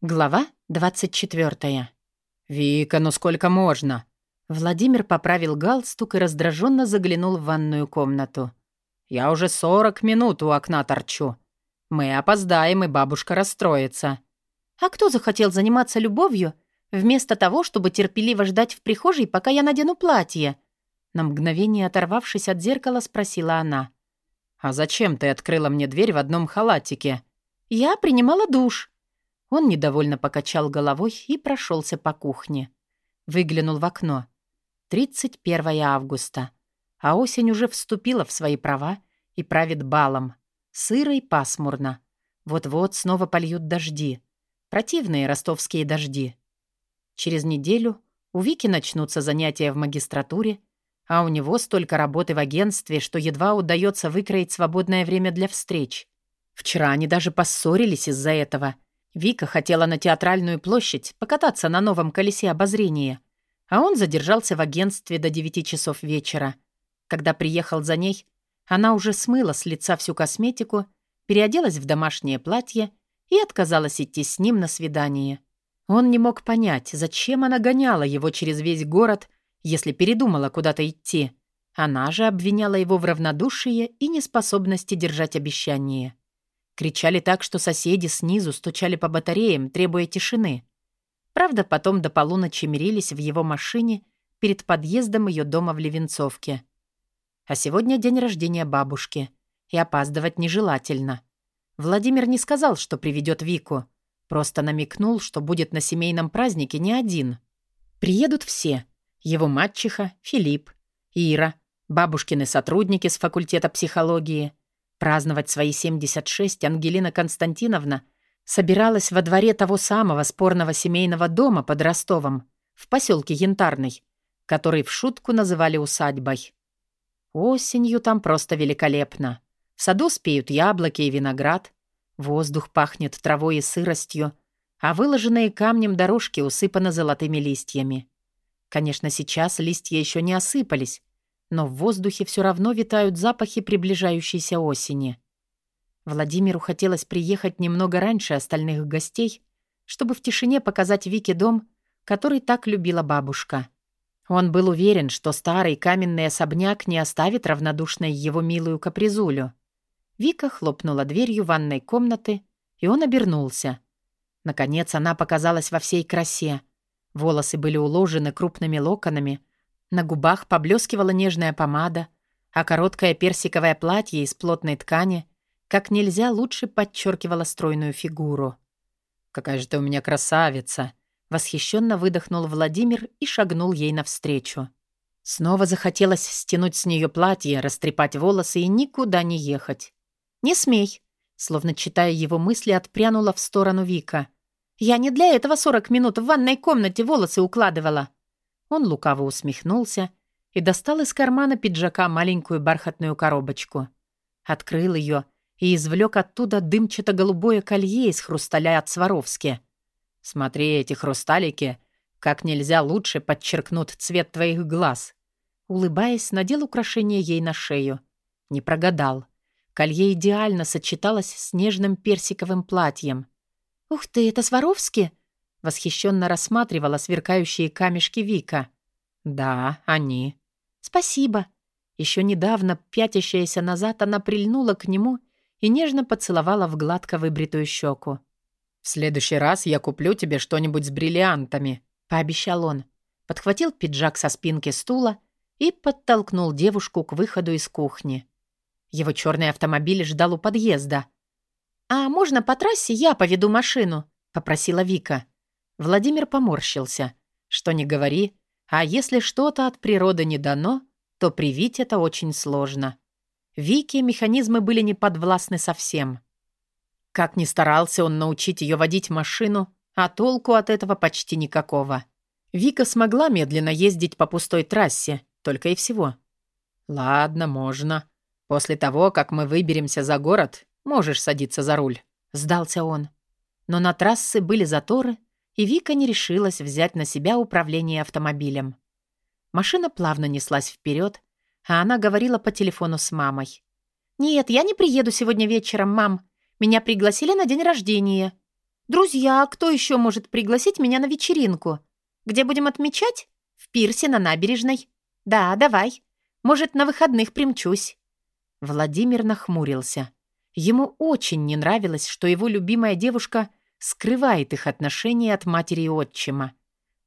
Глава 24. «Вика, ну сколько можно?» Владимир поправил галстук и раздраженно заглянул в ванную комнату. «Я уже 40 минут у окна торчу. Мы опоздаем, и бабушка расстроится». «А кто захотел заниматься любовью, вместо того, чтобы терпеливо ждать в прихожей, пока я надену платье?» На мгновение оторвавшись от зеркала, спросила она. «А зачем ты открыла мне дверь в одном халатике?» «Я принимала душ», он недовольно покачал головой и прошелся по кухне. Выглянул в окно. 31 августа. А осень уже вступила в свои права и правит балом. Сыро и пасмурно. Вот-вот снова польют дожди. Противные ростовские дожди. Через неделю у Вики начнутся занятия в магистратуре, а у него столько работы в агентстве, что едва удается выкроить свободное время для встреч. Вчера они даже поссорились из-за этого — Вика хотела на театральную площадь покататься на новом колесе обозрения, а он задержался в агентстве до 9 часов вечера. Когда приехал за ней, она уже смыла с лица всю косметику, переоделась в домашнее платье и отказалась идти с ним на свидание. Он не мог понять, зачем она гоняла его через весь город, если передумала куда-то идти. Она же обвиняла его в равнодушии и неспособности держать обещание. Кричали так, что соседи снизу стучали по батареям, требуя тишины. Правда, потом до полуночи мирились в его машине перед подъездом ее дома в Левенцовке. А сегодня день рождения бабушки, и опаздывать нежелательно. Владимир не сказал, что приведет Вику, просто намекнул, что будет на семейном празднике не один. Приедут все. Его мачеха, Филипп, Ира, бабушкины сотрудники с факультета психологии, Праздновать свои 76 Ангелина Константиновна собиралась во дворе того самого спорного семейного дома под Ростовом, в поселке Янтарный, который в шутку называли усадьбой. Осенью там просто великолепно. В саду спеют яблоки и виноград, воздух пахнет травой и сыростью, а выложенные камнем дорожки усыпаны золотыми листьями. Конечно, сейчас листья еще не осыпались, но в воздухе все равно витают запахи приближающейся осени. Владимиру хотелось приехать немного раньше остальных гостей, чтобы в тишине показать Вике дом, который так любила бабушка. Он был уверен, что старый каменный особняк не оставит равнодушной его милую капризулю. Вика хлопнула дверью ванной комнаты, и он обернулся. Наконец она показалась во всей красе. Волосы были уложены крупными локонами, на губах поблескивала нежная помада, а короткое персиковое платье из плотной ткани как нельзя лучше подчеркивало стройную фигуру. «Какая же ты у меня красавица!» Восхищенно выдохнул Владимир и шагнул ей навстречу. Снова захотелось стянуть с нее платье, растрепать волосы и никуда не ехать. «Не смей!» Словно читая его мысли, отпрянула в сторону Вика. «Я не для этого сорок минут в ванной комнате волосы укладывала!» Он лукаво усмехнулся и достал из кармана пиджака маленькую бархатную коробочку. Открыл ее и извлек оттуда дымчато-голубое колье из хрусталя от Сваровски. «Смотри, эти хрусталики как нельзя лучше подчеркнут цвет твоих глаз». Улыбаясь, надел украшение ей на шею. Не прогадал. Колье идеально сочеталось с нежным персиковым платьем. «Ух ты, это Сваровски?» Восхищенно рассматривала сверкающие камешки Вика. «Да, они». «Спасибо». Еще недавно, пятящаяся назад, она прильнула к нему и нежно поцеловала в гладко выбритую щеку. «В следующий раз я куплю тебе что-нибудь с бриллиантами», — пообещал он. Подхватил пиджак со спинки стула и подтолкнул девушку к выходу из кухни. Его черный автомобиль ждал у подъезда. «А можно по трассе я поведу машину?» — попросила Вика. Владимир поморщился. Что не говори, а если что-то от природы не дано, то привить это очень сложно. Вике механизмы были не подвластны совсем. Как ни старался он научить ее водить машину, а толку от этого почти никакого. Вика смогла медленно ездить по пустой трассе, только и всего. «Ладно, можно. После того, как мы выберемся за город, можешь садиться за руль», — сдался он. Но на трассе были заторы, и Вика не решилась взять на себя управление автомобилем. Машина плавно неслась вперед, а она говорила по телефону с мамой. «Нет, я не приеду сегодня вечером, мам. Меня пригласили на день рождения». «Друзья, кто еще может пригласить меня на вечеринку? Где будем отмечать? В пирсе на набережной. Да, давай. Может, на выходных примчусь». Владимир нахмурился. Ему очень не нравилось, что его любимая девушка скрывает их отношения от матери и отчима.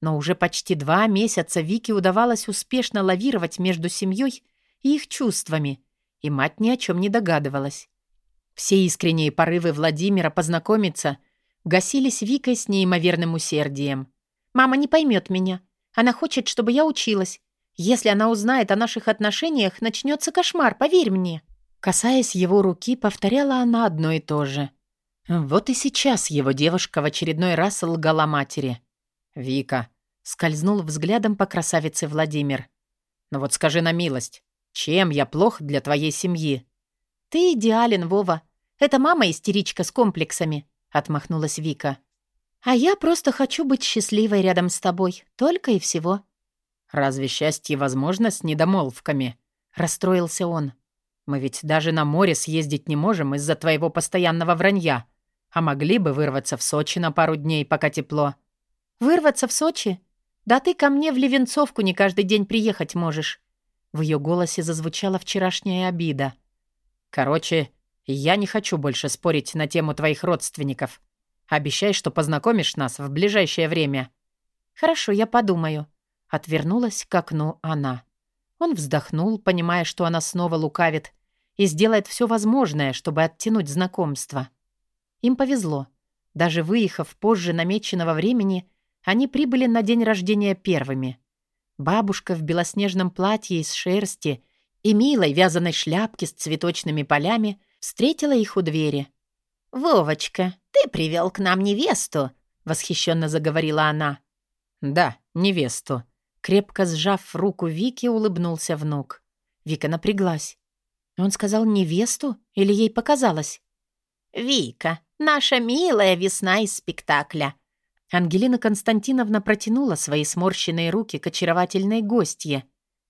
Но уже почти два месяца Вике удавалось успешно лавировать между семьей и их чувствами, и мать ни о чем не догадывалась. Все искренние порывы Владимира познакомиться гасились Викой с неимоверным усердием. «Мама не поймет меня. Она хочет, чтобы я училась. Если она узнает о наших отношениях, начнется кошмар, поверь мне». Касаясь его руки, повторяла она одно и то же. Вот и сейчас его девушка в очередной раз лгала матери. «Вика», — скользнул взглядом по красавице Владимир. «Ну вот скажи на милость, чем я плох для твоей семьи?» «Ты идеален, Вова. Это мама истеричка с комплексами», — отмахнулась Вика. «А я просто хочу быть счастливой рядом с тобой. Только и всего». «Разве счастье возможно с недомолвками?» — расстроился он. «Мы ведь даже на море съездить не можем из-за твоего постоянного вранья. А могли бы вырваться в Сочи на пару дней, пока тепло». «Вырваться в Сочи? Да ты ко мне в Левенцовку не каждый день приехать можешь». В ее голосе зазвучала вчерашняя обида. «Короче, я не хочу больше спорить на тему твоих родственников. Обещай, что познакомишь нас в ближайшее время». «Хорошо, я подумаю». Отвернулась к окну она. Он вздохнул, понимая, что она снова лукавит, и сделает все возможное, чтобы оттянуть знакомство. Им повезло. Даже выехав позже намеченного времени, они прибыли на день рождения первыми. Бабушка в белоснежном платье из шерсти и милой вязаной шляпке с цветочными полями встретила их у двери. «Вовочка, ты привел к нам невесту», — восхищенно заговорила она. «Да, невесту», Крепко сжав руку Вики, улыбнулся внук. Вика напряглась. Он сказал невесту или ей показалось? «Вика, наша милая весна из спектакля». Ангелина Константиновна протянула свои сморщенные руки к очаровательной гостье.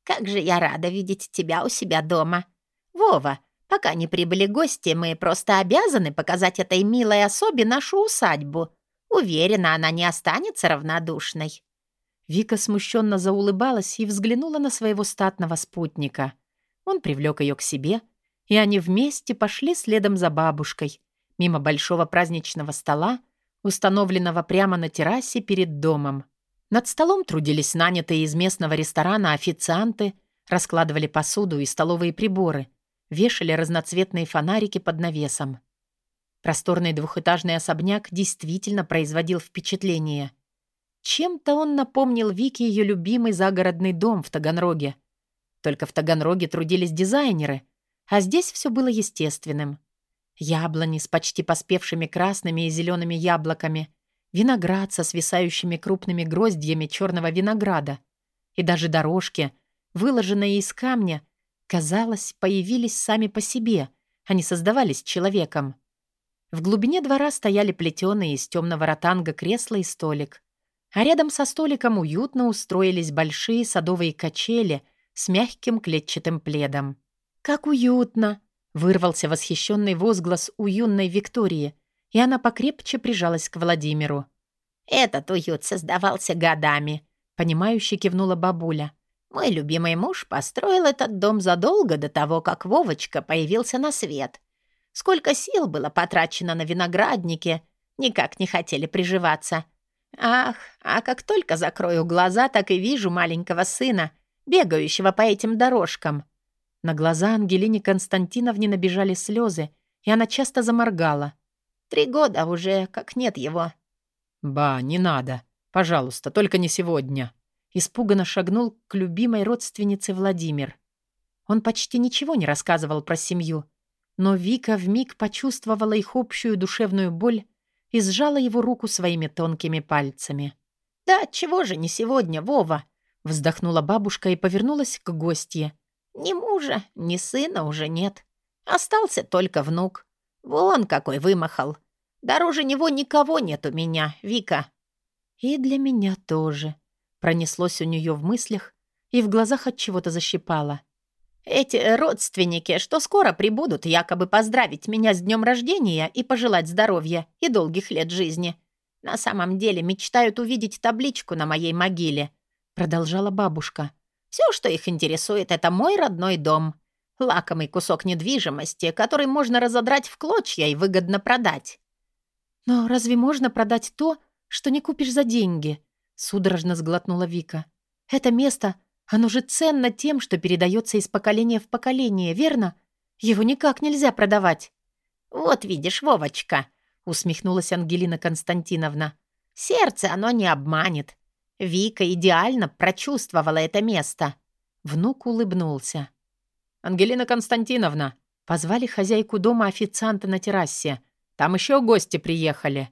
«Как же я рада видеть тебя у себя дома. Вова, пока не прибыли гости, мы просто обязаны показать этой милой особе нашу усадьбу. Уверена, она не останется равнодушной». Вика смущенно заулыбалась и взглянула на своего статного спутника. Он привлек ее к себе, и они вместе пошли следом за бабушкой, мимо большого праздничного стола, установленного прямо на террасе перед домом. Над столом трудились нанятые из местного ресторана официанты, раскладывали посуду и столовые приборы, вешали разноцветные фонарики под навесом. Просторный двухэтажный особняк действительно производил впечатление. Чем-то он напомнил Вике ее любимый загородный дом в Таганроге. Только в Таганроге трудились дизайнеры, а здесь все было естественным. Яблони с почти поспевшими красными и зелеными яблоками, виноград со свисающими крупными гроздьями черного винограда и даже дорожки, выложенные из камня, казалось, появились сами по себе, а не создавались человеком. В глубине двора стояли плетеные из темного ротанга кресла и столик а рядом со столиком уютно устроились большие садовые качели с мягким клетчатым пледом. «Как уютно!» — вырвался восхищенный возглас у юной Виктории, и она покрепче прижалась к Владимиру. «Этот уют создавался годами», — понимающе кивнула бабуля. «Мой любимый муж построил этот дом задолго до того, как Вовочка появился на свет. Сколько сил было потрачено на винограднике, никак не хотели приживаться». Ах, а как только закрою глаза, так и вижу маленького сына, бегающего по этим дорожкам. На глаза Ангелине Константиновне набежали слезы, и она часто заморгала. Три года уже, как нет его. «Ба, не надо. Пожалуйста, только не сегодня». Испуганно шагнул к любимой родственнице Владимир. Он почти ничего не рассказывал про семью, но Вика вмиг почувствовала их общую душевную боль и сжала его руку своими тонкими пальцами. «Да чего же не сегодня, Вова?» Вздохнула бабушка и повернулась к гостье. «Ни мужа, ни сына уже нет. Остался только внук. Вон какой вымахал. Дороже него никого нет у меня, Вика». «И для меня тоже», — пронеслось у нее в мыслях, и в глазах от чего-то защипало. Эти родственники, что скоро прибудут, якобы поздравить меня с днем рождения и пожелать здоровья и долгих лет жизни. На самом деле мечтают увидеть табличку на моей могиле», — продолжала бабушка. «Все, что их интересует, это мой родной дом. Лакомый кусок недвижимости, который можно разодрать в клочья и выгодно продать». «Но разве можно продать то, что не купишь за деньги?» — судорожно сглотнула Вика. «Это место, оно же ценно тем, что передается из поколения в поколение, верно? Его никак нельзя продавать». «Вот видишь, Вовочка», усмехнулась Ангелина Константиновна. Сердце оно не обманет. Вика идеально прочувствовала это место. Внук улыбнулся. «Ангелина Константиновна!» Позвали хозяйку дома официанта на террасе. «Там еще гости приехали».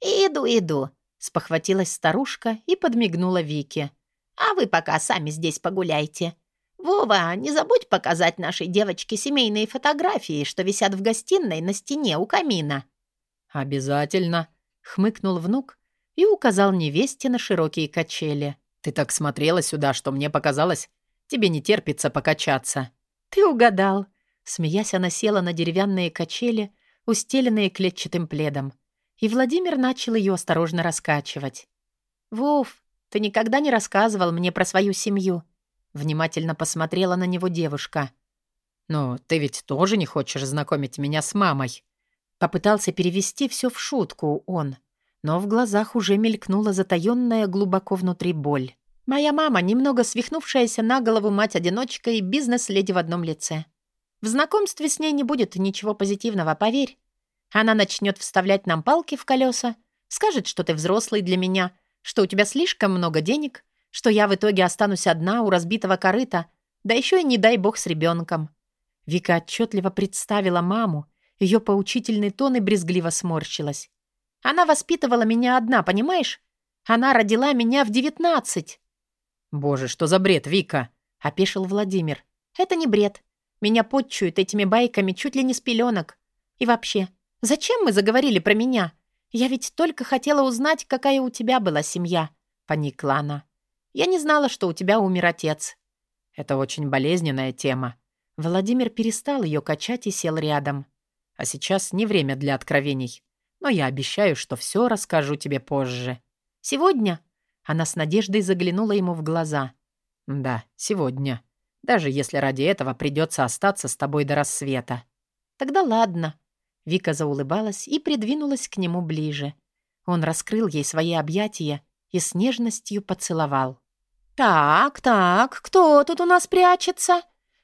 «Иду, иду», — спохватилась старушка и подмигнула Вике. «А вы пока сами здесь погуляйте. Вова, не забудь показать нашей девочке семейные фотографии, что висят в гостиной на стене у камина». «Обязательно», — хмыкнул внук и указал невесте на широкие качели. «Ты так смотрела сюда, что мне показалось, тебе не терпится покачаться». «Ты угадал». Смеясь, она села на деревянные качели, устеленные клетчатым пледом. И Владимир начал ее осторожно раскачивать. «Вов, ты никогда не рассказывал мне про свою семью?» Внимательно посмотрела на него девушка. «Но ты ведь тоже не хочешь знакомить меня с мамой?» Попытался перевести все в шутку он, но в глазах уже мелькнула затаённая глубоко внутри боль. Моя мама, немного свихнувшаяся на голову мать-одиночка и бизнес-леди в одном лице. В знакомстве с ней не будет ничего позитивного, поверь. Она начнет вставлять нам палки в колеса, скажет, что ты взрослый для меня, что у тебя слишком много денег, что я в итоге останусь одна у разбитого корыта, да еще и не дай бог с ребенком. Вика отчетливо представила маму, ее поучительный тон и брезгливо сморщилась. «Она воспитывала меня одна, понимаешь? Она родила меня в девятнадцать!» «Боже, что за бред, Вика!» — опешил Владимир. «Это не бред. Меня подчуют этими байками чуть ли не с пеленок. И вообще, зачем мы заговорили про меня? Я ведь только хотела узнать, какая у тебя была семья», — поникла она. «Я не знала, что у тебя умер отец». «Это очень болезненная тема». Владимир перестал ее качать и сел рядом. А сейчас не время для откровений. Но я обещаю, что все расскажу тебе позже. Сегодня? Она с надеждой заглянула ему в глаза. Да, сегодня. Даже если ради этого придется остаться с тобой до рассвета. Тогда ладно. Вика заулыбалась и придвинулась к нему ближе. Он раскрыл ей свои объятия и с нежностью поцеловал. «Так, так, кто тут у нас прячется?»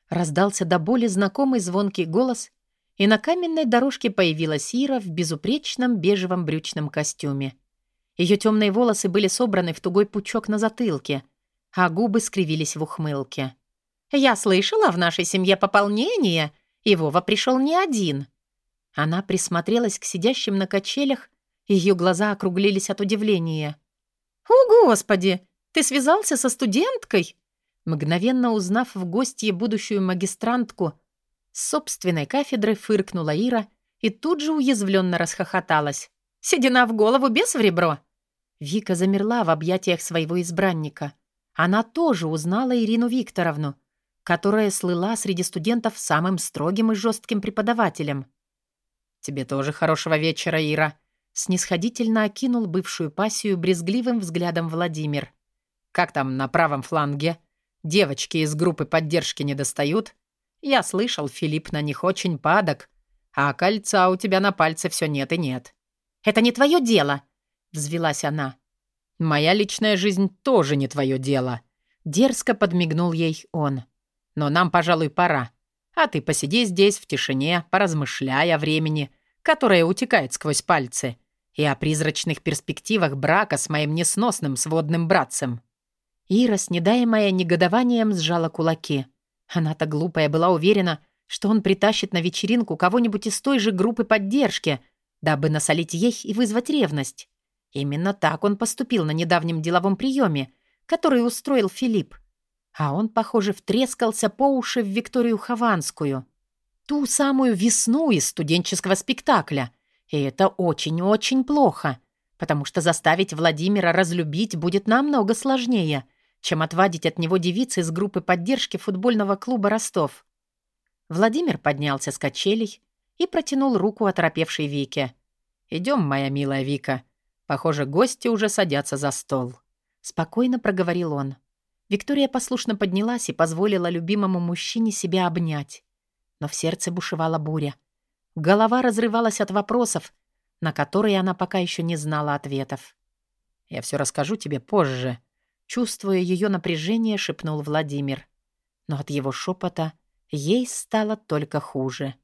Раздался до боли знакомый звонкий голос, и на каменной дорожке появилась Ира в безупречном бежевом брючном костюме. Ее темные волосы были собраны в тугой пучок на затылке, а губы скривились в ухмылке. «Я слышала, в нашей семье пополнение, и Вова пришел не один». Она присмотрелась к сидящим на качелях, ее глаза округлились от удивления. «О, Господи! Ты связался со студенткой?» Мгновенно узнав в гостье будущую магистрантку, с собственной кафедры фыркнула Ира и тут же уязвленно расхохоталась. «Седина в голову, без в ребро!» Вика замерла в объятиях своего избранника. Она тоже узнала Ирину Викторовну, которая слыла среди студентов самым строгим и жестким преподавателем. «Тебе тоже хорошего вечера, Ира», — снисходительно окинул бывшую пассию брезгливым взглядом Владимир. «Как там на правом фланге? Девочки из группы поддержки не достают?» Я слышал, Филипп на них очень падок, а кольца у тебя на пальце все нет и нет. Это не твое дело, взвелась она. Моя личная жизнь тоже не твое дело. Дерзко подмигнул ей он. Но нам, пожалуй, пора. А ты посиди здесь в тишине, поразмышляй о времени, которое утекает сквозь пальцы, и о призрачных перспективах брака с моим несносным сводным братцем». Ира, снедаемая негодованием, сжала кулаки. Она-то глупая была уверена, что он притащит на вечеринку кого-нибудь из той же группы поддержки, дабы насолить ей и вызвать ревность. Именно так он поступил на недавнем деловом приеме, который устроил Филипп. А он, похоже, втрескался по уши в Викторию Хованскую. Ту самую весну из студенческого спектакля. И это очень-очень плохо, потому что заставить Владимира разлюбить будет намного сложнее — чем отвадить от него девицы из группы поддержки футбольного клуба «Ростов». Владимир поднялся с качелей и протянул руку оторопевшей Вике. «Идем, моя милая Вика. Похоже, гости уже садятся за стол». Спокойно проговорил он. Виктория послушно поднялась и позволила любимому мужчине себя обнять. Но в сердце бушевала буря. Голова разрывалась от вопросов, на которые она пока еще не знала ответов. «Я все расскажу тебе позже», — чувствуя ее напряжение, шепнул Владимир. Но от его шепота ей стало только хуже.